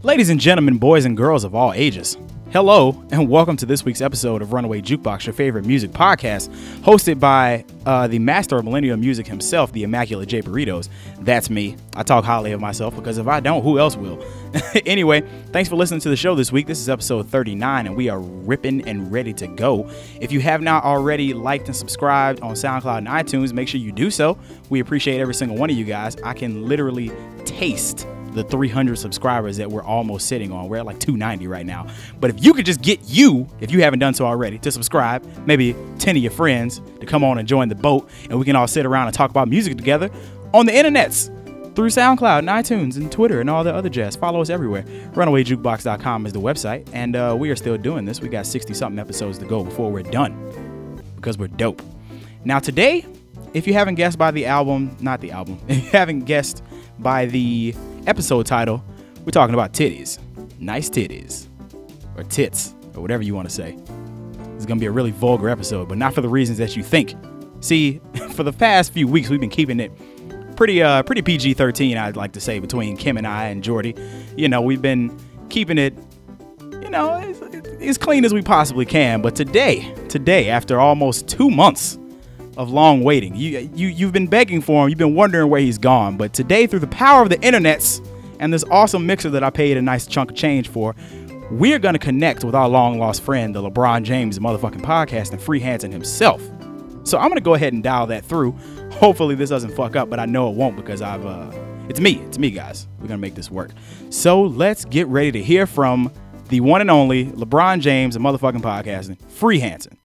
Ladies and gentlemen, boys and girls of all ages, hello and welcome to this week's episode of Runaway Jukebox, your favorite music podcast, hosted by uh, the master of millennial music himself, the Immaculate J Burritos. That's me. I talk highly of myself because if I don't, who else will? anyway, thanks for listening to the show this week. This is episode 39, and we are ripping and ready to go. If you have not already liked and subscribed on SoundCloud and iTunes, make sure you do so. We appreciate every single one of you guys. I can literally taste the 300 subscribers that we're almost sitting on. We're at like 290 right now. But if you could just get you, if you haven't done so already, to subscribe, maybe 10 of your friends to come on and join the boat, and we can all sit around and talk about music together on the internets through SoundCloud and iTunes and Twitter and all the other jazz. Follow us everywhere. RunawayJukebox.com is the website, and uh, we are still doing this. We got 60 something episodes to go before we're done because we're dope. Now, today, if you haven't guessed by the album, not the album, if you haven't guessed by the episode title, we're talking about titties. Nice titties. Or tits, or whatever you want to say. It's going to be a really vulgar episode, but not for the reasons that you think. See, for the past few weeks, we've been keeping it pretty uh pretty PG-13, I'd like to say, between Kim and I and Jordy. You know, we've been keeping it, you know, as, as clean as we possibly can. But today, today, after almost two months of long waiting. You you you've been begging for him. You've been wondering where he's gone. But today, through the power of the internets and this awesome mixer that I paid a nice chunk of change for, we're gonna connect with our long lost friend, the LeBron James motherfucking podcast and Free Hanson himself. So I'm gonna go ahead and dial that through. Hopefully this doesn't fuck up, but I know it won't because I've uh it's me, it's me guys. We're gonna make this work. So let's get ready to hear from the one and only LeBron James, a motherfucking podcasting, Free Hanson.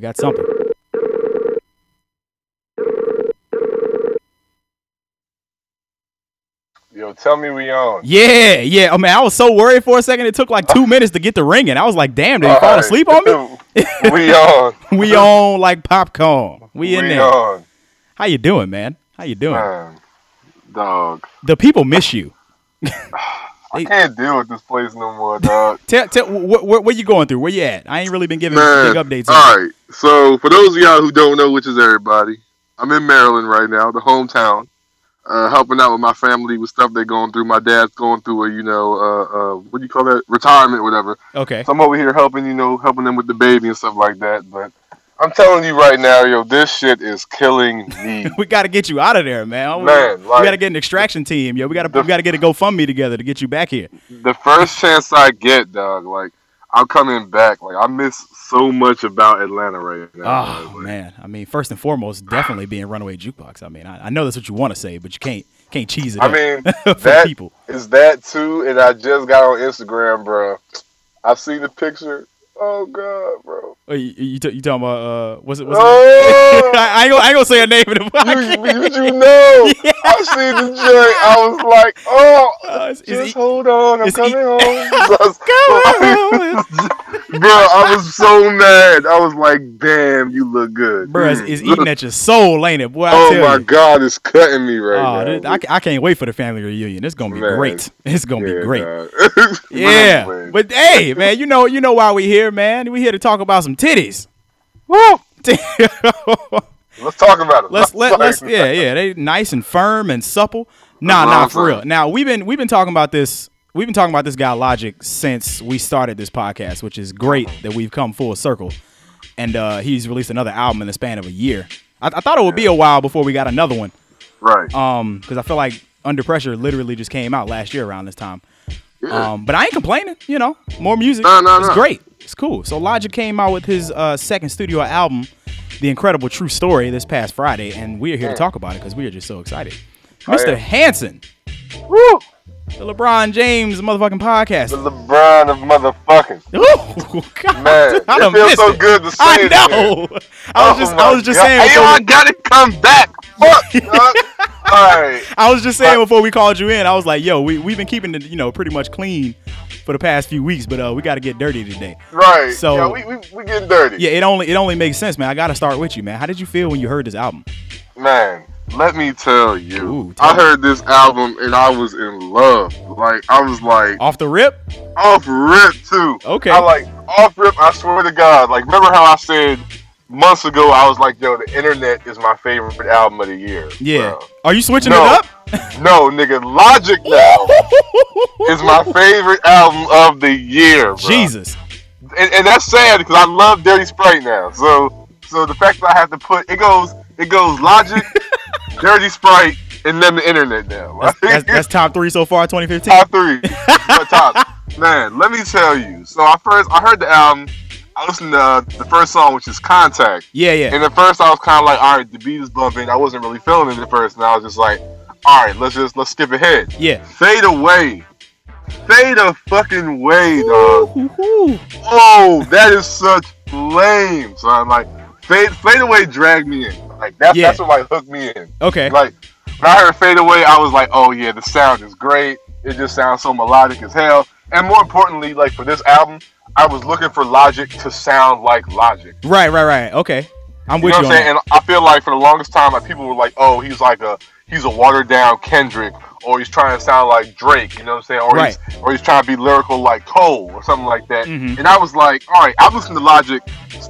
We got something. Yo, tell me we on. Yeah, yeah. I mean, I was so worried for a second. It took like two minutes to get the ringing. I was like, damn, did he fall asleep on me? we on. we on like popcorn. We in we there. on. How you doing, man? How you doing? Man, dog. The people miss you. I can't deal with this place no more, dog. Tell, tell, wh- wh- where you going through? Where you at? I ain't really been giving Man, big updates. all right. So for those of y'all who don't know, which is everybody, I'm in Maryland right now, the hometown, uh, helping out with my family with stuff they're going through. My dad's going through a, you know, uh, uh, what do you call that? Retirement, whatever. Okay. So I'm over here helping, you know, helping them with the baby and stuff like that. But I'm telling you right now, yo, this shit is killing me. we got to get you out of there, man. We- Man, we like- got to get an extraction team. Yo, we got to we got to get a GoFundMe together to get you back here. the first chance I get, dog, like I'm coming back. Like I miss so much about Atlanta right now. Oh Like, man, I mean, first and foremost, definitely being Runaway Jukebox. I mean, I, I know that's what you want to say, but you can't can't cheese it. I mean, for that people. is that too. And I just got on Instagram, bro. I see the picture. Oh god, bro. Oh, you, you, t- you talking about uh, what's it? What's Oh, it? I, I ain't gonna, I ain't gonna say a name in the podcast. you, you know, Yeah. I see the joint. I was like, oh, Uh, just hold on, I'm is he- coming home. Bro, I was so mad. I was like, damn, you look good, Bro, it's, it's eating at your soul, ain't it, boy? I Oh my you. god, it's cutting me right Oh, now. dude, I, I can't wait for the family reunion. It's gonna be Man. great. It's gonna be great. Yeah, but hey, man, you know, you know why we here, man. We here to talk about some titties. Woo! Let's talk about it. let's let let's yeah yeah they nice and firm and supple. Nah, nah, for real. Now we've been we've been talking about this. We've been talking about this guy Logic since we started this podcast, which is great that we've come full circle. And uh, he's released another album in the span of a year. I, I thought it would be a while before we got another one. Right. Um, because I feel like Under Pressure literally just came out last year around this time. Um, but I ain't complaining. You know, more music. No, no, it's no. great. It's cool. So Logic came out with his uh, second studio album, The Incredible True Story, this past Friday, and we are here to talk about it because we are just so excited. Mr. Hanson, Woo! The LeBron James motherfucking podcast. The. LeBron of motherfucking. Ooh, God, Man, I it feels so it. good to say I it know. I was Oh just, I was just God. saying. Hey, before I gotta come back. Fuck. All right. I was just saying before we called you in. I was like, "Yo, we we've been keeping it, you know, pretty much clean for the past few weeks, but uh, we got to get dirty today." Right. So- yeah, we, we we getting dirty. Yeah, it only it only makes sense, man. I got to start with you, man. How did you feel when you heard this album? Man, let me tell you. Ooh, tell I heard this album and I was in love. Like I was like Off the rip? off rip too. Okay. I like off rip. I swear to God. Like remember how I said months ago I was like, yo, the internet is my favorite album of the year. Yeah. bro. Are you switching No. it up? No, nigga, Logic now is my favorite album of the year. Bro. Jesus. and, and that's sad because I love Dirty Sprite now. So so the fact that I have to put it goes it goes Logic, Dirty Sprite, and then the internet now. That's, that's, that's top three so far, 2015. top three, top. Man, let me tell you. So I first I heard the album. I listened to the first song, which is Contact. Yeah, yeah. And at first I was kind of like, all right, the beat is bumping. I wasn't really feeling it at first, and I was just like, all right, let's just let's skip ahead. Yeah. Fade away. Fade a fucking way, dog. Ooh, ooh, ooh. Oh, that is such lame, son. Like fade fade away dragged me in. Like that's Yeah. that's what like hooked me in. Okay. Like when I heard fade away, I was like, oh yeah, the sound is great. It just sounds so melodic as hell. And more importantly, like for this album, I was looking for Logic to sound like Logic. Right, right, right. Okay. I'm You with know you, what I'm saying? that. And I feel like for the longest time, like people were like, "Oh, he's like a he's a watered down Kendrick, or he's trying to sound like Drake." You know what I'm saying? Or Right. he's or he's trying to be lyrical like Cole or something like that. Mhm. And I was like, "All right, I've listened to Logic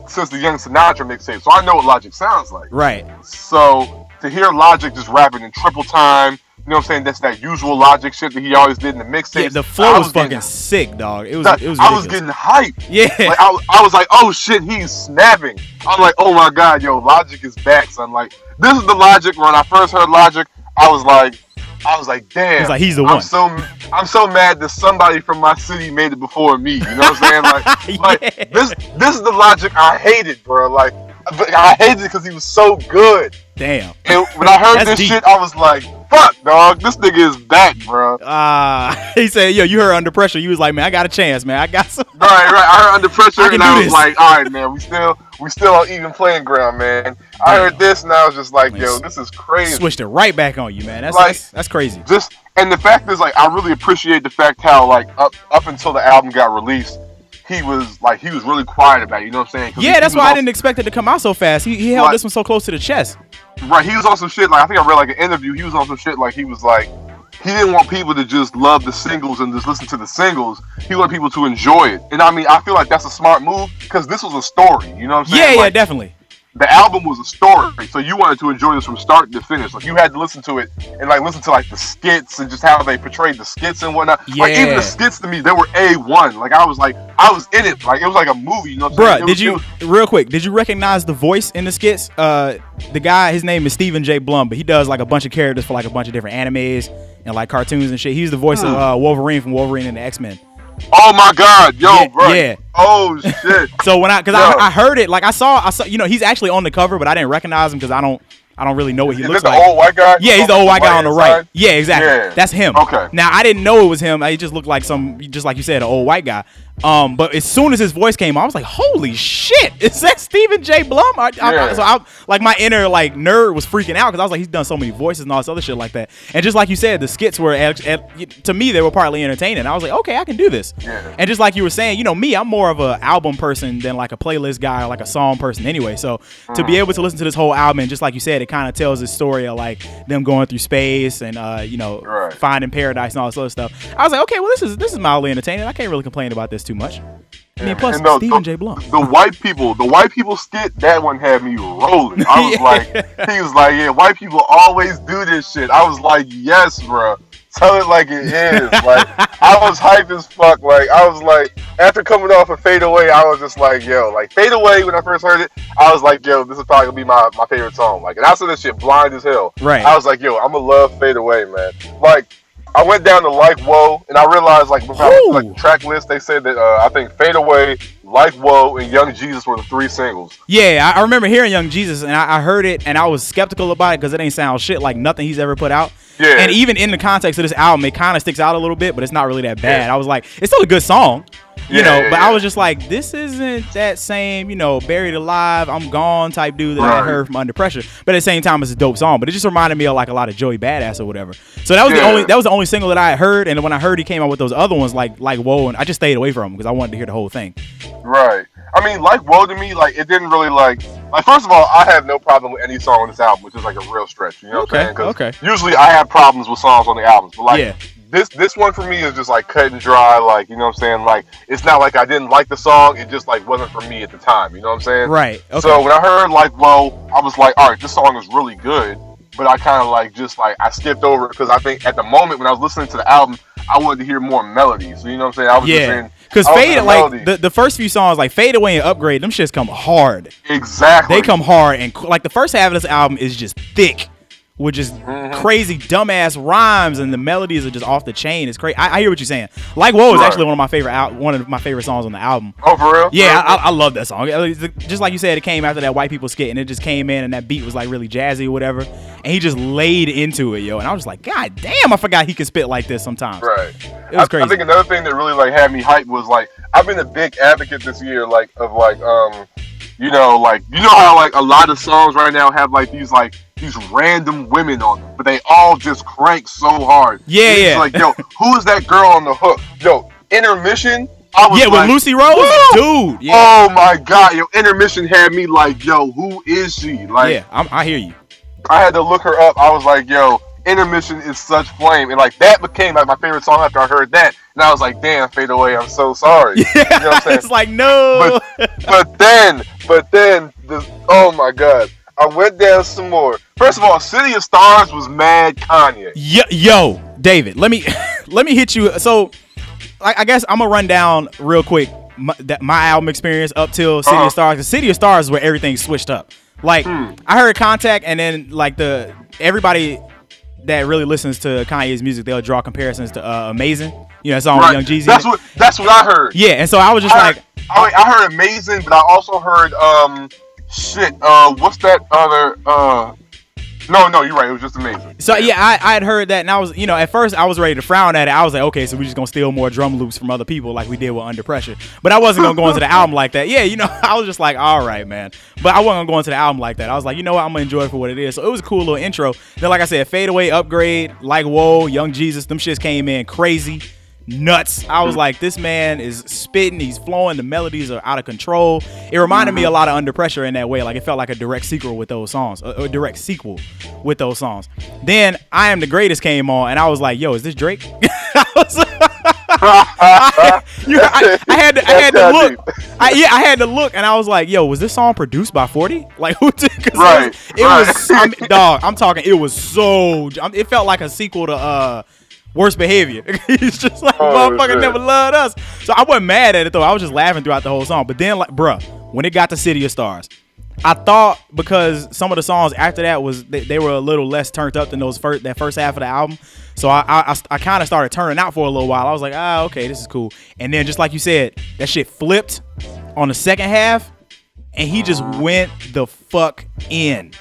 since the Young Sinatra mixtape, so I know what Logic sounds like." Right. So to hear Logic just rapping in triple time, you know what I'm saying? That's that usual Logic shit that he always did in the mixtape. Yeah, the flow I was, fucking getting- sick, dog. It was that- it was I was getting hyped. Yeah. Like I, was- I was like, oh shit, he's snapping. I'm like, oh my god, yo, Logic is back. So I'm like, this is the Logic. When I first heard Logic, I was like, I was like, damn. It's like he's the one. I'm so I'm so mad that somebody from my city made it before me. You know what I'm saying? Like, like this this is the Logic I hated, bro. Like, I hated it because he was so good. Damn. And when I heard this deep. shit, I was like, fuck, dog, this nigga is back, bro. Uh, he said, "Yo, you heard under pressure." You was like, "Man, I got a chance, man. I got some." Right, right. I heard under pressure, I and I was this. like, "All right, man, we still, we still on even playing ground, man." I heard this, and I was just like, Man, "Yo, this is crazy." Switched it right back on you, man. That's Like- that's, that's crazy. Just and the fact is, like, I really appreciate the fact how, like, up up until the album got released, he was like, he was really quiet about it. You know what I'm saying? Yeah, that's why was I didn't expect it to come out so fast. He, he held Like- this one so close to the chest. Right, he was on some shit. Like, I think I read like an interview. He was on some shit. Like, he was like, he didn't want people to just love the singles and just listen to the singles. He wanted people to enjoy it. And I mean, I feel like that's a smart move because this was a story. You know what I'm saying? yeah, Like, definitely. The album was a story, so you wanted to enjoy this from start to finish. Like you had to listen to it and like listen to like the skits and just how they portrayed the skits and whatnot. Like even the skits to me, they were a one. Like I was like, I was in it. Like it was like a movie. You know, Bruh, did was- you was- real quick? Did you recognize the voice in the skits? Uh, the guy, his name is Steven J. Blum, but he does like a bunch of characters for like a bunch of different animes and like cartoons and shit. He's the voice of Hmm. uh, Wolverine from Wolverine and the X Men. Oh my god, yo, Yeah, bro. yeah. Oh shit. So when I, cause Yo. I, I heard it, like I saw, I saw, you know, he's actually on the cover, but I didn't recognize him because I don't, I don't really know what he Is looks like. old white guy? Yeah, he's the old white guy on the right. side? Yeah, exactly. Yeah. That's him. Okay. Now I didn't know it was him. He just looked like some, just like you said, an old white guy. Um, but as soon as his voice came, on, I was like, "Holy shit! Is that Steven J. Blum?" I, I- Yeah. so I, like, my inner like nerd was freaking out because I was like, "He's done so many voices and all this other shit like that." And just like you said, the skits were, act- act- to me, they were partly entertaining. I was like, "Okay, I can do this." Yeah. And just like you were saying, you know, me, I'm more of a album person than like a playlist guy or like a song person anyway. So to Mm. be able to listen to this whole album and just like you said, it kind of tells the story of like them going through space and uh, you know, Right. finding paradise and all this other stuff. I was like, okay, well this is this is mildly entertaining. I can't really complain about this too much. I mean, plus the- Steven the- J. Blum. The white people, the white people skit, that one had me rolling. I was Yeah. like, he was like, yeah, white people always do this shit. I was like, yes, bro. Tell it like it is. Like, I was hype as fuck. Like, I was like, after coming off of Fade Away, I was just like, yo, like Fade Away. When I first heard it, I was like, yo, this is probably gonna be my, my favorite song. Like, and I saw this shit blind as hell. Right. I was like, yo, I'm gonna love Fade Away, man. Like, I went down to Like Whoa, and I realized, like, like track list, they said that uh, I think Fade Away, Like Whoa, and Young Jesus were the three singles. Yeah, I, I remember hearing Young Jesus and I, I heard it and I was skeptical about it because it ain't sound shit like nothing he's ever put out. Yeah. And even in the context of this album, it kind of sticks out a little bit, but it's not really that bad. Yeah. I was like, it's still a good song. You Yeah, know, but. I was just like, this isn't that same, you know, buried alive, I'm gone type dude that I heard from Under Pressure. But at the same time, it's a dope song. But it just reminded me of like a lot of Joey Badass or whatever. So that was the only that was the only single that I had heard. And when I heard he came out with those other ones, like like Whoa, and I just stayed away from him because I wanted to hear the whole thing. Right. I mean, like Woe to me, like it didn't really like. Like first of all, I have no problem with any song on this album, which is like a real stretch. You know what I'm saying? okay. Usually, I have problems with songs on the albums, but like Yeah. this, this one for me is just like cut and dry. Like you know what I'm saying? Like it's not like I didn't like the song; it just like wasn't for me at the time. You know what I'm saying? Right. Okay. So when I heard like "Low," I was like, all right, this song is really good. But I kind of like just like I skipped over it because I think at the moment when I was listening to the album, I wanted to hear more melodies. So you know what I'm saying? I was just yeah. in. Because I was in Fade, the like the, the first few songs, like Fade Away and Upgrade, them shits come hard. exactly. They come hard and like the first half of this album is just thick with just crazy dumbass rhymes and the melodies are just off the chain. It's crazy. I, I hear what you're saying. Like Whoa is Right. actually one of my favorite out one of my favorite songs on the album. Oh, for real? Yeah, I, I love that song. Just like you said, it came after that white people skit, and it just came in, and that beat was like really jazzy or whatever, and he just laid into it, yo. And I was just like, God damn, I forgot he could spit like this sometimes. Right. It was I, crazy. I think another thing that really like had me hyped was like I've been a big advocate this year, like of like um, you know, like you know how like a lot of songs right now have like these like these random women on them, but they all just crank so hard. Yeah, It's yeah. Like yo, who is that girl on the hook? Yo, intermission. I was Yeah, like, with Lucy Rose, Woo! dude. Yeah, Oh my god, yo, intermission had me like, yo, who is she? Like, yeah, I'm, I hear you. I had to look her up. I was like, yo, intermission is such flame. And like that became like my favorite song after I heard that. And I was like, damn, fade away, I'm so sorry. You know what I'm saying? it's like no. but then, but then the oh my god. I went down some more. First of all, City of Stars was mad Kanye. yo, yo, David, let me let me hit you. So, I, I guess I'm gonna run down real quick my, that, my album experience up till City Uh-huh. of Stars. 'Cause City of Stars is where everything switched up. Like Hmm. I heard Contact, and then like the everybody that really listens to Kanye's music, they'll draw comparisons to uh, Amazing. You know, that song with Young Jeezy. That's what that's what I heard. yeah, and so I was just I like, heard, I, I heard amazing, but I also heard um shit. Uh, what's that other uh? No, no, you're right. It was just amazing. So yeah, I, I had heard that, and I was, you know, at first I was ready to frown at it. I was like, okay, so we're just gonna steal more drum loops from other people, like we did with Under Pressure. But I wasn't gonna go into the album like that. Yeah, you know, I was just like, all right, man. But I wasn't gonna go into the album like that. I was like, you know what, I'm gonna enjoy it for what it is. So it was a cool little intro. Then, like I said, Fade Away, Upgrade, like Whoa, Young Jesus, them shits came in crazy. Nuts. I was like, this man is spitting, he's flowing, the melodies are out of control. It reminded me a lot of Under Pressure in that way. Like it felt like a direct sequel with those songs, a, a direct sequel with those songs. Then I Am the Greatest came on, and I was like, yo, is this Drake? I, was, I, you- I- I had to, I had to look. I, yeah, I had to look, and I was like, "Yo, was this song produced by 40? Like who did?" Right, it was, it right. was I mean, dog. I'm talking. It was so. It felt like a sequel to uh, Worst Behavior. He's just like Oh, motherfucker shit. never loved us. So I wasn't mad at it though. I was just laughing throughout the whole song. But then, like, bruh, when it got to City of Stars, I thought because some of the songs after that was they, they were a little less turned up than those first that first half of the album. So I I, I, kind of started turning out for a little while. I was like, ah, okay, this is cool. And then just like you said, that shit flipped on the second half, and he just went the fuck in.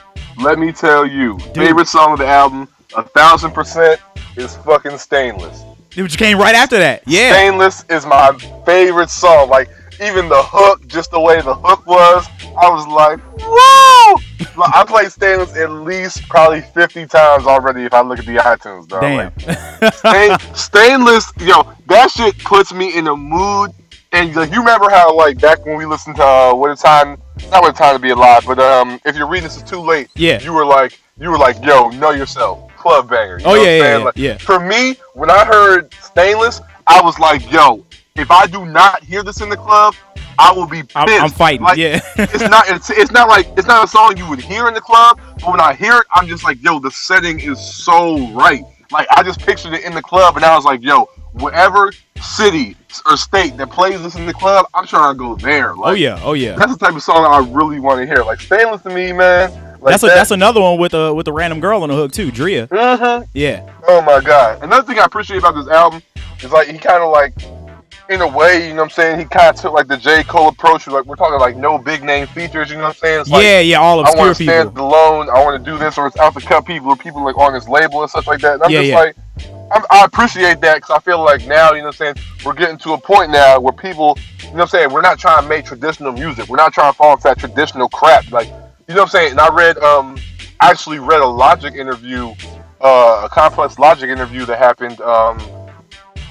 Let me tell you, favorite song of the album, a thousand percent, is fucking Stainless. It just came right after that. Yeah. Stainless is my favorite song. Like even the hook, just the way the hook was, I was like, whoa! I played Stainless at least probably fifty times already. If I look at the iTunes, dog. Damn. Like, Stain- Stainless, yo, that shit puts me in a mood. And like you remember how like back when we listened to uh, "What a Time," not "What a Time to Be Alive," but um, if you're reading this is too late. Yeah. You were like, you were like, yo, know yourself, club banger. Oh, yeah, yeah, yeah, Like, yeah. For me, when I heard Stainless, I was like, yo, if I do not hear this in the club, I will be pissed. I'm, I'm fighting. Like, yeah. it's not. It's, it's not like it's not a song you would hear in the club. But when I hear it, I'm just like, yo, the setting is so right. Like I just pictured it in the club, and I was like, yo, whatever city or state that plays this in the club, I'm trying to go there. Oh, like, oh yeah. Oh yeah. That's the type of song I really want to hear. Like Stainless to me, man. Like That's a, that's another one with a with a random girl on the hook too, Dria. hmm Yeah. Oh my god. Another thing I appreciate about this album is like he kind of like in a way, you know what I'm saying, he kind of took like the J. Cole approach. Like we're talking like no big name features, you know what I'm saying? It's like, yeah, yeah, all I obscure want to stand alone. I want to do this, or it's out to cut people, or people like on his label and such like that. And I'm Yeah, just yeah. like, I'm, I appreciate that because I feel like now, you know what I'm saying, we're getting to a point now where people, you know what I'm saying, we're not trying to make traditional music. We're not trying to fall into that traditional crap. Like, you know what I'm saying? And I read, um, actually read a Logic interview, uh, a Complex Logic interview that happened, um,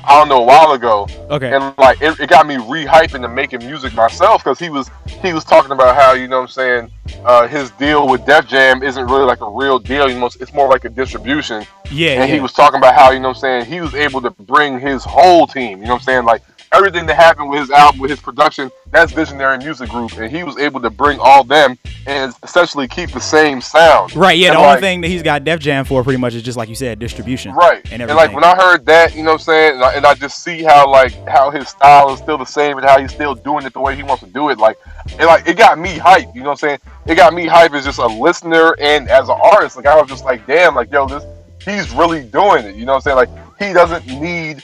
I don't know, a while ago Okay. and like it, it got me re-hyping to making music myself because he was he was talking about how you know what I'm saying uh, his deal with Def Jam isn't really like a real deal. You know, it's more like a distribution. yeah, and yeah. he was talking about how you know what I'm saying he was able to bring his whole team. You know what I'm saying like everything that happened with his album, with his production, that's Visionary Music Group, and he was able to bring all them and essentially keep the same sound. right, yeah. The and, only thing that he's got Def Jam for, pretty much, is just like you said, distribution. Right. And And, like when I heard that, you know what I'm saying, and I, and I just see how like how his style is still the same and how he's still doing it the way he wants to do it. Like, it like it got me hype. You know what I'm saying? It got me hype as just a listener and as an artist. Like I was just like, damn, like yo, this he's really doing it. You know what I'm saying? Like he doesn't need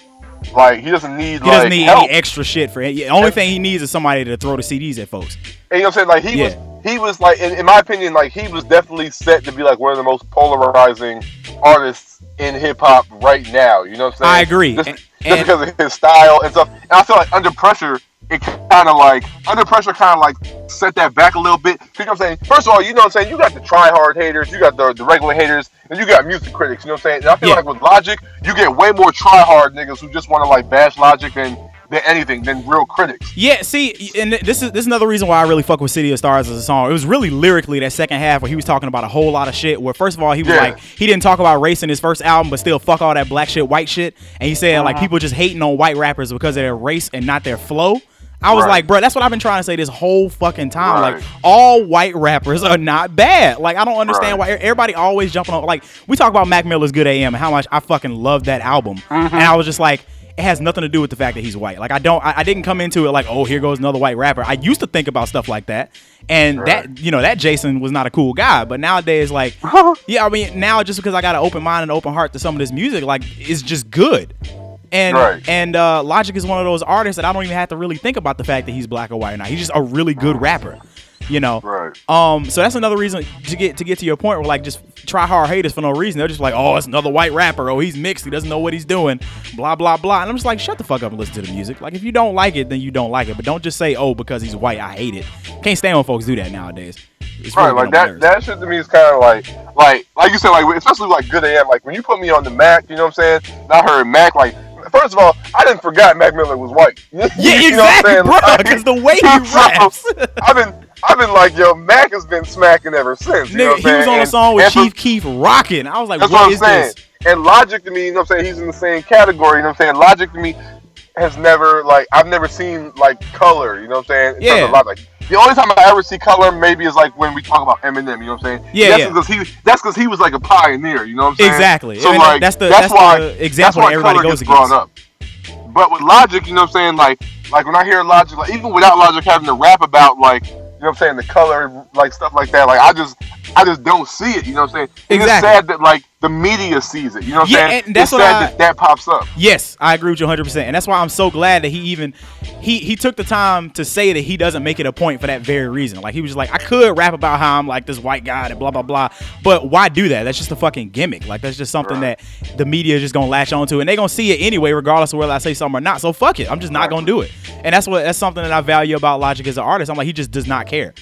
like he doesn't need He like doesn't need help. any extra shit for it. The only thing he needs is somebody to throw the CDs at folks. And you know what I'm saying? Like he Yeah. was he was like in, in my opinion, like he was definitely set to be like one of the most polarizing artists in hip hop right now. You know what I'm saying? I agree. Just, And- just and- because of his style and stuff. And I feel like under pressure, it kind of like under pressure kind of like set that back a little bit. You know what I'm saying? First of all, you know what I'm saying? You got the try hard haters, you got the, the regular haters, and you got music critics. You know what I'm saying? And I feel Yeah. like with Logic, you get way more try hard niggas who just want to like bash Logic than than anything than real critics. Yeah, see, and this is this is another reason why I really fuck with City of Stars as a song. It was really lyrically that second half where he was talking about a whole lot of shit. Where first of all he was Yeah. like he didn't talk about race in his first album, but still fuck all that black shit, white shit. And he said Uh-huh. like people just hating on white rappers because of their race and not their flow. I was Right. like, bro, that's what I've been trying to say this whole fucking time. Right. Like, all white rappers are not bad. Like, I don't understand Right. why everybody always jumping on. Like, we talk about Mac Miller's Good AM and how much I fucking love that album, Mm-hmm. and I was just like, it has nothing to do with the fact that he's white. Like, I don't, I, I didn't come into it like, oh, here goes another white rapper. I used to think about stuff like that, and Right. that, you know, that Jason was not a cool guy. But nowadays, like, yeah, I mean, now just because I got an open mind and open heart to some of this music, like, it's just good. And Right. and uh, Logic is one of those artists that I don't even have to really think about the fact that he's black or white or not. He's just a really good rapper, you know. Right. Um. So that's another reason to get to get to your point where like just try hard haters for no reason. They're just like, oh, it's another white rapper. Oh, he's mixed. He doesn't know what he's doing. Blah blah blah. And I'm just like, shut the fuck up and listen to the music. Like if you don't like it, then you don't like it. But don't just say, oh, because he's white, I hate it. Can't stand when folks do that nowadays. It's Right, really like getting on my that. That shit to me is kind of like, like, like you said, like especially like good AM. Like when you put me on the Mac, you know what I'm saying? And I heard Mac. Like first of all, I didn't forget Mac Miller was white. yeah, You know what I'm exactly, bro. Like, Because the way he raps. I've been, I've been like, yo, Mac has been smacking ever since. You know Nigga, he was on a song with Chief Keef rocking. I was like, That's what I'm is saying. this? And Logic to me, you know what I'm saying? He's in the same category. You know what I'm saying? Logic to me has never like I've never seen like color. You know what I'm saying? In terms Yeah. of Logic. The only time I ever see color maybe is like when we talk about Eminem. You know what I'm saying? Yeah, That's yeah. because he that's because he was like a pioneer. You know what I'm saying? Exactly. So I mean, like that's the- that's, that's why the that's why everybody color goes gets against. up. But with Logic, you know what I'm saying? Like like when I hear Logic, like even without Logic having to rap about like you know what I'm saying the color like stuff like that, like I just I just don't see it. You know what I'm saying? And Exactly. It's sad that like the media sees it. You know what I'm Yeah, saying? and that's it's what I- that that pops up. Yes, I agree with you 100%. And that's why I'm so glad that he even he he took the time to say that he doesn't make it a point for that very reason. Like he was just like I could rap about how I'm like this white guy and blah blah blah, but why do that? That's just a fucking gimmick. Like that's just something Right. that the media is just going to latch onto and they're going to see it anyway regardless of whether I say something or not. So fuck it. I'm just not Right. going to do it. And that's what that's something that I value about Logic as an artist. I'm like he just does not care.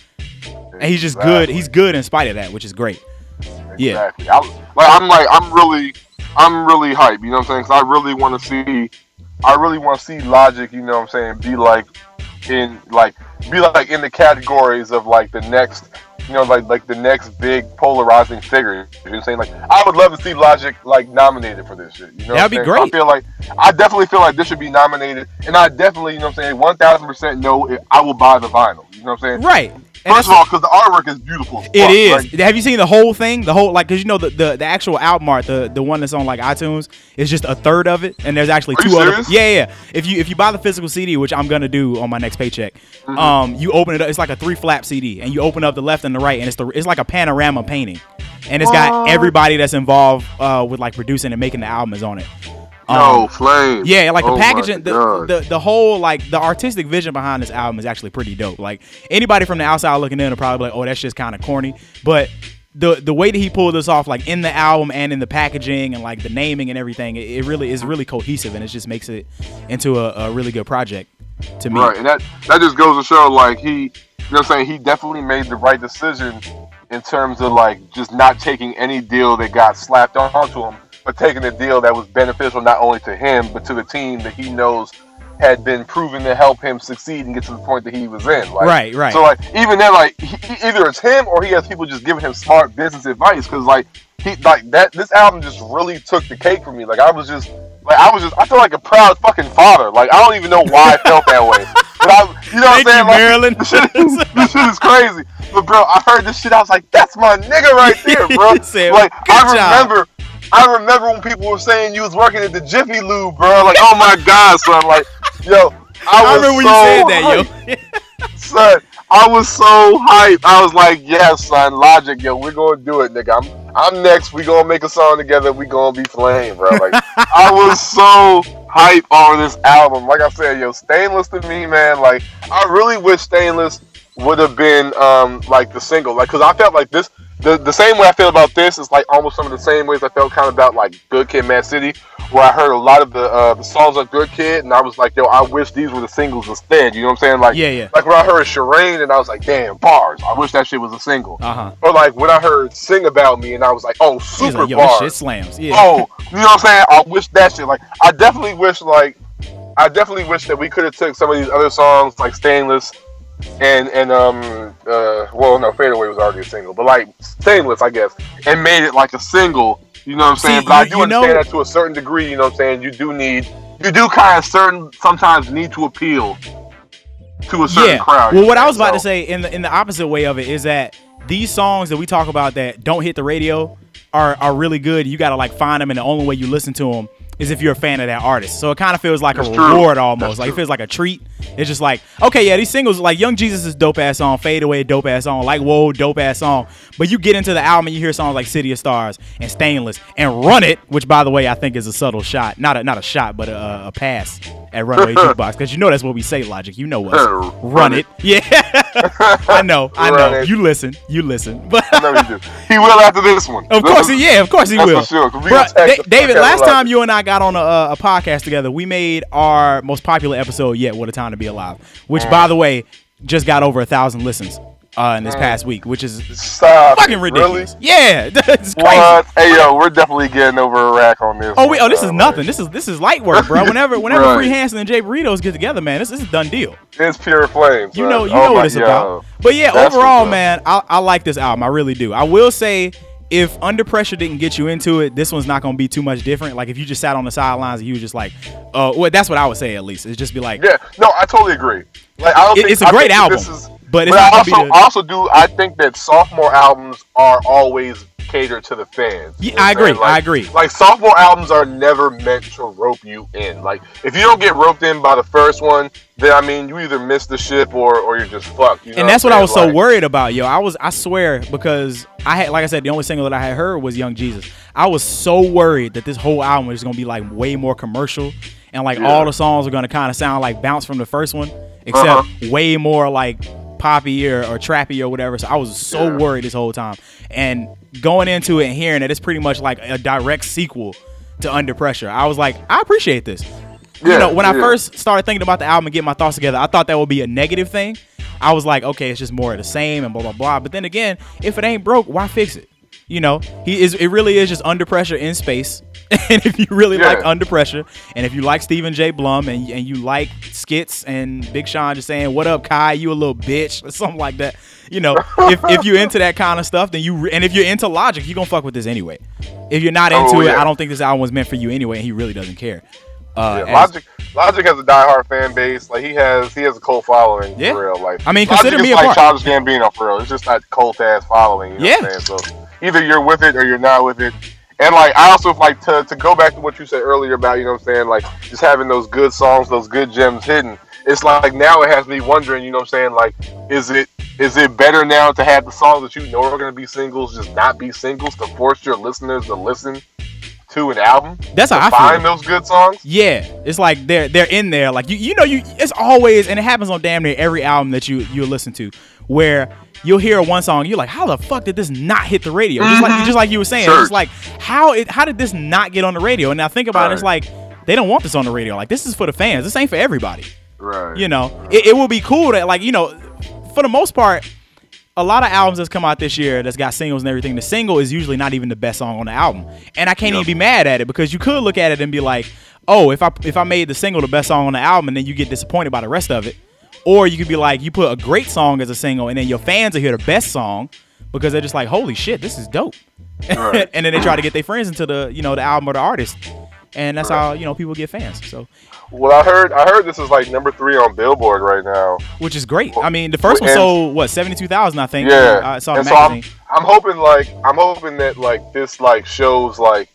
And he's just good. He's good in spite of that, which is great. Yeah. Exactly. I, like I'm like I'm really I'm really hype. You know what I'm saying? 'Cause I really want to see I really want to see Logic. You know what I'm saying? Be like in like be like in the categories of like the next. You know, like like the next big polarizing figure. You know what I'm saying? Like I would love to see Logic like nominated for this shit. You know, what I'm That'd be saying? great. I feel like I definitely feel like this should be nominated, and I definitely, you know, what I'm saying, one thousand percent know I will buy the vinyl. You know what I'm saying? Right. And First of all, because the artwork is beautiful. It fuck. is. Like, Have you seen the whole thing? The whole like, cause you know the, the the actual album art, the the one that's on like iTunes, is just a third of it, and there's actually two other. serious? Yeah, yeah. If you if you buy the physical CD, which I'm gonna do on my next paycheck, Mm-hmm. um, you open it up. It's like a three flap CD, and you open up the left and the right, and it's the it's like a panorama painting, and it's got What? everybody that's involved uh, with like producing and making the album is on it. no flame. Yeah, like the Oh packaging, the, the the whole like the artistic vision behind this album is actually pretty dope. Like anybody from the outside looking in will probably be like, oh, that's just kind of corny. But the the way that he pulled this off, like in the album and in the packaging and like the naming and everything, it, it really is really cohesive and it just makes it into a, a really good project to me. Right, and that that just goes to show like he, you know, what I'm saying he definitely made the right decision in terms of like just not taking any deal that got slapped onto him, but taking a deal that was beneficial not only to him but to the team that he knows had been proven to help him succeed and get to the point that he was in. Like, Right, right. So like even then, like he, he- either it's him or he has people just giving him smart business advice because like he like that this album just really took the cake for me. Like I was just like I was just I feel like a proud fucking father. Like I don't even know why I felt that way. But I, you know Thank what I'm saying? you, Like, this, shit, this shit is crazy. But bro, I heard this shit. I was like, that's my nigga right there, bro. Said, like "Good I job." remember. I remember when people were saying you was working at the Jiffy Lube, bro. Like, oh my god, son. Like, yo, I, I was remember when so you said that, hyped yo. son. I was so hyped. I was like, yeah, son, logic, yo, we're gonna do it, nigga. I'm I'm next. We gonna make a song together. We gonna be flame, bro. Like, I was so hyped on this album. Like I said, yo, Stainless to me, man. Like, I really wish Stainless would have been um like the single, like, cause I felt like this. The, the same way I feel about this is like almost some of the same ways I felt kind of about like Good Kid, Mad City, where I heard a lot of the uh, the songs on Good Kid, and I was like, yo, I wish these were the singles instead. You know what I'm saying? Like, Yeah, yeah. like when I heard Sherane and I was like, damn, bars. I wish that shit was a single. Uh huh. Or like when I heard Sing About Me and I was like, oh, super like, yo, this bars. shit slams. Yeah. Oh, you know what I'm saying? I wish that shit. Like, I definitely wish like, I definitely wish that we could have took some of these other songs like Stainless and and um uh well no Fade Away was already a single, but like Stainless I guess and made it like a single. You know what I'm See, saying? but I you- do you understand know- that to a certain degree. You know what I'm saying? You do need you do kind of certain sometimes need to appeal to a certain yeah. crowd. Well, what I was about to say in the in the opposite way of it is that these songs that we talk about that don't hit the radio are are really good. You got to like find them, and the only way you listen to them is if you're a fan of that artist. So it kind of feels like That's a true. reward almost. That's like it feels like a treat. It's just like okay, yeah, these singles like Young Jesus is dope ass song, Fade Away dope ass song, like Whoa dope ass song. But you get into the album and you hear songs like City of Stars and Stainless and Run It, which by the way I think is a subtle shot, not a not a shot, but a, a pass at Runaway Jukebox because you know that's what we say, Logic. You know us. Run Run it. it. Yeah. I know. I know. it. You listen. You listen. But I know he do. He will after this one. of course, he, yeah. Of course he will. for sure, 'cause we Bruh, Da- David, last Logic. time you and I got on a, a podcast together, we made our most popular episode yet. What a time to be alive! Which, mm. by the way, just got over a thousand listens uh, in this past week, which is Stop. fucking it. Really? ridiculous. Yeah, it's crazy. What? Hey yo, we're definitely getting over a rack on this. Oh, wait, oh, this is nothing. This is this is light work, bro. Whenever whenever Right. Free Hanson and Jay Burritos get together, man, this, this is a done deal. It's pure flames. You know, you Oh know what it's yo. about. But yeah, That's overall, man, I, I like this album. I really do. I will say, if Under Pressure didn't get you into it, this one's not gonna be too much different. Like if you just sat on the sidelines and you were just like, uh, well, that's what I would say at least. It's just be like, Yeah, no, I totally agree. Like, I don't It- think, it's a great album, This is, but it's but I also, the- also do. I think that sophomore albums are always catered to the fans. Yeah, I agree. Like- I agree. Like sophomore albums are never meant to rope you in. Like if you don't get roped in by the first one, then I mean you either miss the ship or or you're just fucked. You know and that's what I'm I was saying? so worried about, yo. I was, I swear, because I had, like I said, the only single that I had heard was Young Jesus. I was so worried that this whole album was gonna be like way more commercial, and like Yeah. all the songs are gonna kind of sound like bounce from the first one, except Uh-huh. way more like poppy or, or trappy or whatever. So I was so Yeah. worried this whole time, and going into it and hearing that it's pretty much like a direct sequel to Under Pressure, I was like, I appreciate this you know, when I first started thinking about the album and getting my thoughts together, I thought that would be a negative thing. I was like, okay, it's just more of the same and blah blah blah. But then again, if it ain't broke, why fix it? You know, he is. It really is just under pressure in space. and if you really Yeah. like under pressure, and if you like Steven J. Blum, and and you like skits and Big Sean just saying, "What up, Kai? You a little bitch?" or something like that. You know, if if you're into that kind of stuff, then you and if you're into Logic, you gonna fuck with this anyway. If you're not Oh, into it. I don't think this album was meant for you anyway. And he really doesn't care. Uh, Yeah, as- Logic, Logic has a diehard fan base. Like he has, he has a cult following Yeah. for real. Like I mean, Logic consider me a like part. Childish Gambino for real. It's just not cult ass following. You know Yeah. what I'm saying? So either you're with it or you're not with it. And like I also like to to go back to what you said earlier about you know what I'm saying like just having those good songs, those good gems hidden. It's like now it has me wondering, you know what I'm saying, like is it is it better now to have the songs that you know are going to be singles just not be singles to force your listeners to listen to an album. That's how I feel. Find those good songs. Yeah, it's like they're they're in there. Like you you know you it's always and it happens on damn near every album that you you listen to where you'll hear one song you're like how the fuck did this not hit the radio? Just like mm-hmm. just like you were saying, Church. it's like how it how did this not get on the radio? And now think about it, it's like they don't want this on the radio. Like this is for the fans. This ain't for everybody. Right. You know, it, it will be cool that like you know, for the most part, a lot of albums that's come out this year that's got singles and everything. The single is usually not even the best song on the album, and I can't Yep. even be mad at it because you could look at it and be like, oh, if I if I made the single the best song on the album, and then you get disappointed by the rest of it, or you could be like, you put a great song as a single, and then your fans will hear the best song because they're just like, holy shit, this is dope, Right. and then they try to get their friends into the you know the album or the artist, and that's Right. how you know people get fans. So. Well, I heard I heard this is like number three on Billboard right now. which is great. I mean, the first one sold what seventy two thousand, I think. Yeah, I saw and so I'm. I'm hoping like I'm hoping that like this like shows like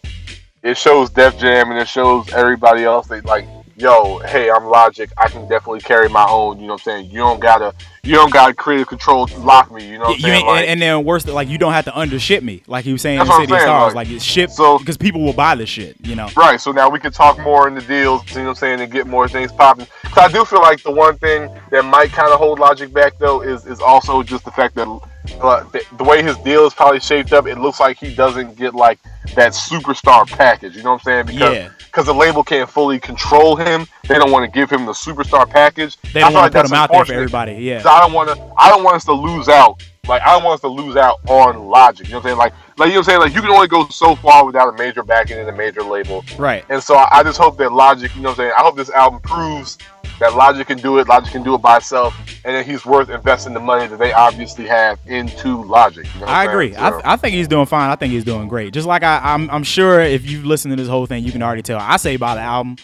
it shows Def Jam and it shows everybody else that like yo hey I'm Logic I can definitely carry my own you know what I'm saying you don't gotta you don't gotta creative control lock me you know what I'm saying like, and, and then worse, like you don't have to undership me, like he was saying in City saying, Stars. like, Like, it's shipped so- because people will buy this shit. You know. Right, so now we can talk more in the deals, you know what I'm saying, and get more things popping. So I do feel like the one thing that might kind of hold Logic back though is is also just the fact that the, the way his deal is probably shaped up, it looks like he doesn't get like that superstar package. You know what I'm saying? Because Yeah. because the label can't fully control him, they don't want to give him the superstar package. They I don't want like to put that's out there for everybody. Yeah. So I don't want to. I don't want us to lose out. Like I don't want us to lose out on Logic. You know what I'm saying? Like, like you know what I'm saying? Like you can only go so far without a major backing and a major label. Right. And so I, I just hope that Logic, you know what I'm saying? I hope this album proves that Logic can do it, Logic can do it by itself, and that he's worth investing the money that they obviously have into Logic. You know I agree. So- I, I think he's doing fine. I think he's doing great. Just like I, I'm, I'm sure if you listen to this whole thing, you can already tell. I say about the album,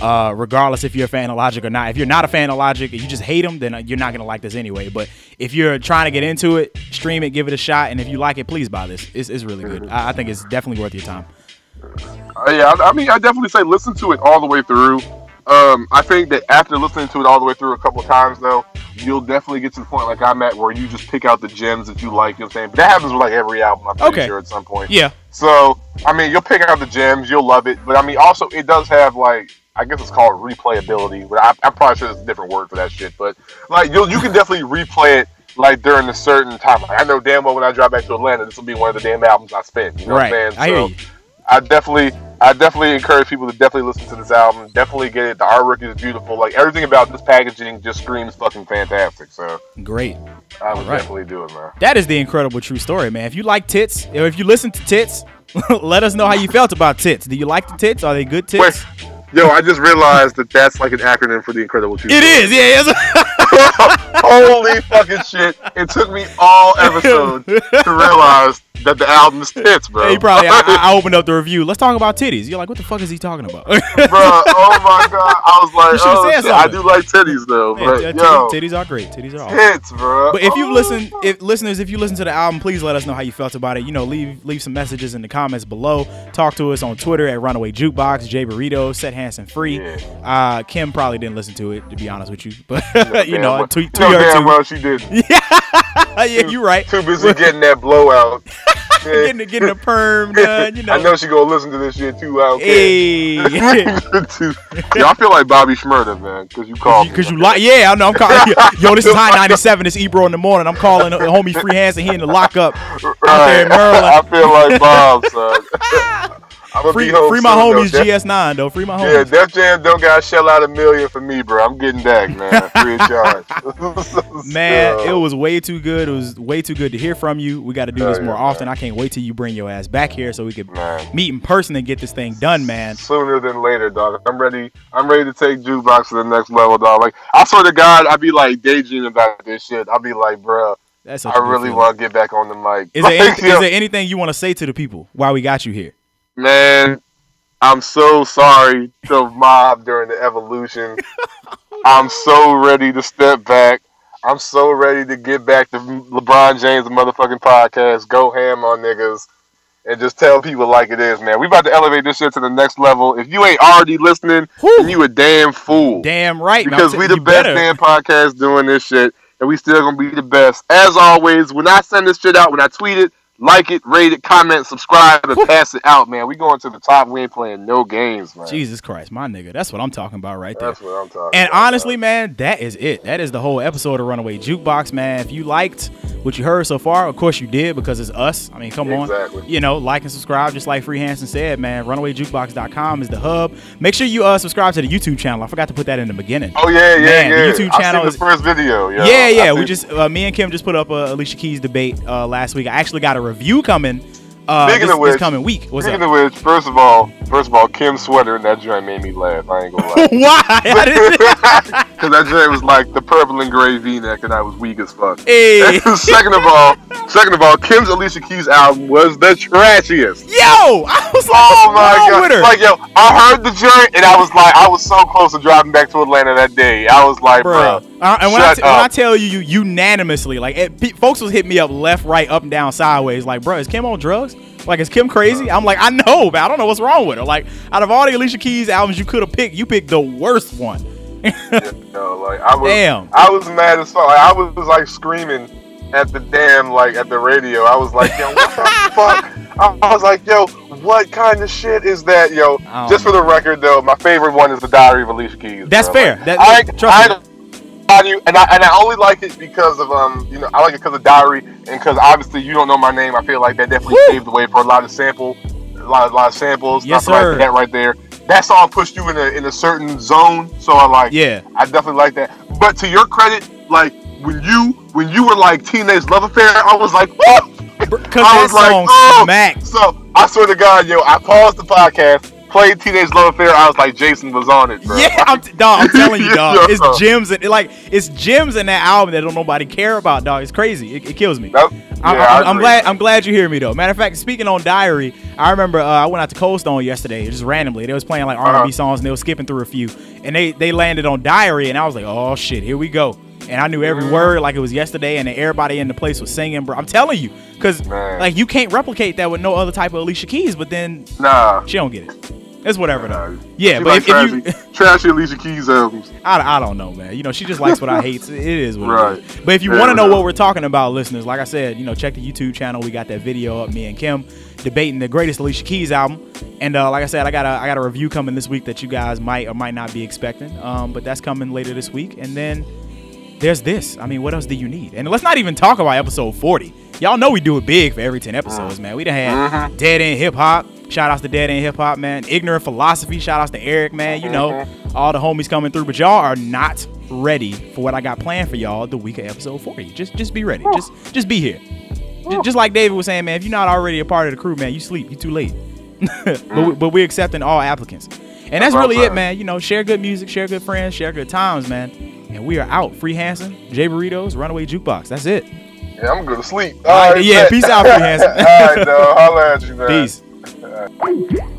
uh, regardless if you're a fan of Logic or not. If you're not a fan of Logic and you just hate him, then uh, you're not gonna like this anyway. But if you're trying to get into it, stream it, give it a shot, and if you like it, please buy this. It's, it's really good. I, I think it's definitely worth your time. Uh, yeah, I, I mean, I definitely say listen to it all the way through. Um, I think that after listening to it all the way through a couple of times, though, you'll definitely get to the point like I'm at where you just pick out the gems that you like. You know what I'm saying? But that happens with like every album, I'm pretty Okay. sure, at some point. Yeah. So, I mean, you'll pick out the gems, you'll love it. But I mean, also, it does have like, I guess it's called replayability. But I, I'm probably sure there's a different word for that shit. But like, you'll, you can definitely replay it like during a certain time. Like, I know damn well when I drive back to Atlanta, this will be one of the damn albums I spin. You know right. what I'm saying? I hear So, you. I definitely, I definitely encourage people to definitely listen to this album. Definitely get it. The artwork is beautiful. Like everything about this packaging just screams fucking fantastic. So Great. I would Alright. definitely do it, man. That is the incredible true story, man. If you like tits, or if you listen to tits, let us know how you felt about tits. Do you like the tits? Are they good tits? Wait, yo, I just realized that that's like an acronym for the Incredible Two. It is, yeah. Holy fucking shit! It took me all episode to realize that the album is tits, bro. he probably. I, I opened up the review. Let's talk about titties. You're like, what the fuck is he talking about? bro. Oh my god! I was like, oh, shit, I do like titties though, Yeah, but yeah, yo, titties, titties are great. Titties are awesome. tits, bro. But if you Oh, listen, if listeners, if you listen to the album, please let us know how you felt about it. You know, leave leave some messages in the comments below. Talk to us on Twitter at Runaway Jukebox, Jay Burrito, Set Hanson Free. Yeah. Uh, Kim probably didn't listen to it, to be honest with you, but you damn know, well- you tweet know damn well she didn't. yeah, you're right. Too busy getting that blowout. getting the, getting the perm done, you know. I know she gonna listen to this shit too. I Hey, yeah, I feel like Bobby Shmurda, man, because you called me. because you like, yeah, I know. I'm calling. Yo, this is Hot 97. It's Ebro in the morning. I'm calling uh, homie Free Hands and he in the lockup out there in Maryland. I feel like Bob, son. I'm Free, free my though. homies GS9 though. Free my homies. Yeah. Def Jam don't gotta shell out a million for me, bro. I'm getting back, man. Free of charge. Man, So, it was way too good. It was way too good to hear from you. We got to do this more yeah, often. I can't wait till you bring your ass back here so we could Man. meet in person and get this thing done, man. sooner than later, dog. I'm ready. I'm ready to take jukebox to the next level, dog. Like I swear to God, I'd be like daydreaming about this shit. I'd be like, bro, That's I really want to get back on the mic. Is Like, there, yo, is there anything you want to say to the people while we got you here? Man, I'm so sorry to mob during the evolution. I'm so ready to step back. I'm so ready to get back to LeBron James, motherfucking podcast, go ham on niggas, and just tell people like it is, man. We about to elevate this shit to the next level. If you ain't already listening, Whew. then you a damn fool. Damn right, because we the best better. damn podcast doing this shit, and we still gonna be the best. As always, when I send this shit out, when I tweet it, like it, rate it, comment, subscribe, and pass it out, man. We going to the top. We ain't playing no games, man. Jesus Christ, my nigga. That's what I'm talking about right there. That's what I'm talking And about. honestly, man, that is it. That is the whole episode of Runaway Jukebox, man. If you liked what you heard so far, of course you did because it's us. I mean, come Exactly. on. You know, like and subscribe just like Free Hanson said, man. RunawayJukebox.com is the hub. Make sure you uh subscribe to the YouTube channel. I forgot to put that in the beginning. Oh yeah, yeah, Man, the yeah. YouTube I channel is- the first video. Yeah, yeah, yeah. I We just uh, me and Kim just put up a Alicia Keys debate uh, last week. I actually got a review coming uh, Speaking this, of which- this coming week. What's Speaking up? of which, first of all, first of all, Kim's sweater in that joint made me laugh. I ain't gonna lie. Why? Because that joint was like the purple and gray V-neck, and I was weak as fuck. hey, second of all, second of all, Kim's Alicia Keys album was the trashiest. yo, I was like, Oh my god! with her? Like yo, I heard the joint, and I was like, I was so close to driving back to Atlanta that day. I was like, Bro, bro, Uh, and when I, when I tell you, you unanimously, like it, pe- folks was hitting me up left, right, up and down, sideways. Like, bro, is Kim on drugs? Like, is Kim crazy? I'm like, I know, but I don't know what's wrong with her. Like, out of all the Alicia Keys albums you could have picked, you picked the worst one. yo, like I was, Damn. I was mad as fuck. Like, I was like screaming at the damn like at the radio. I was like, yo, what the fuck? I, I was like, yo, what kind of shit is that, yo? I Just for the record, though, my favorite one is the Diary of Alicia Keys. That's bro. fair. Like, That- I, trust I, me. on you, and I and I only like it because of um, you know, I like it because of Diary, and because obviously you don't know my name. I feel like that definitely Woo! paved the way for a lot of sample, a lot, of, lot of samples. Yes, sir. write That right there. That song pushed you in a in a certain zone, so I like. Yeah. I definitely like that. But to your credit, like when you when you were like teenage love affair, I was like, oh! Because that was like, oh! smacks. So I swear to God, yo, I paused the podcast, played Teenage Love Affair. I was like, Jason was on it, bro. Yeah, I'm, t- dog, I'm telling you, dog. It's gems and like it's gems in that album that don't nobody care about, dog. It's crazy. It, it kills me. That- I, yeah, I am glad. I'm glad you hear me though. Matter of fact, speaking on Diary, I remember uh, I went out to Cold Stone yesterday, just randomly. They was playing like R&B Uh-huh. songs and they was skipping through a few, and they they landed on Diary, and I was like, oh shit, here we go. And I knew every word like it was yesterday, and everybody in the place was singing, bro. I'm telling you, cause Man. like you can't replicate that with no other type of Alicia Keys, but then Nah. she don't get it. It's whatever though. Nah. Yeah, but like if, if you trashy, trashy Alicia Keys albums. I, I don't know, man. You know, she just likes what I hate. It is what Right. it is. But if you want to know what we're talking about, listeners, like I said, you know, check the YouTube channel. We got that video up, me and Kim debating the greatest Alicia Keys album. And uh, like I said, I got a I got a review coming this week that you guys might or might not be expecting. Um, but that's coming later this week. And then there's this. I mean, what else do you need? And let's not even talk about episode 40. Y'all know we do it big for every 10 episodes, man. We done had Dead End Hip Hop. Shout outs to Dead End Hip Hop, man. Ignorant Philosophy. Shout outs to Eric, man. You know, all the homies coming through. But y'all are not ready for what I got planned for y'all the week of episode 40. Just just be ready. Just just be here. Just, just like David was saying, man, if you're not already a part of the crew, man, you sleep. You too late. but, we, but we're accepting all applicants. And That's really it, man. You know, share good music, share good friends, share good times, man. And we are out. Free Hanson, J Burritos, Runaway Jukebox. That's it. Yeah, I'm going to sleep. All right, All yeah, peace out, Free Hanson. All right, dog. Holla at you, man. Peace. All right.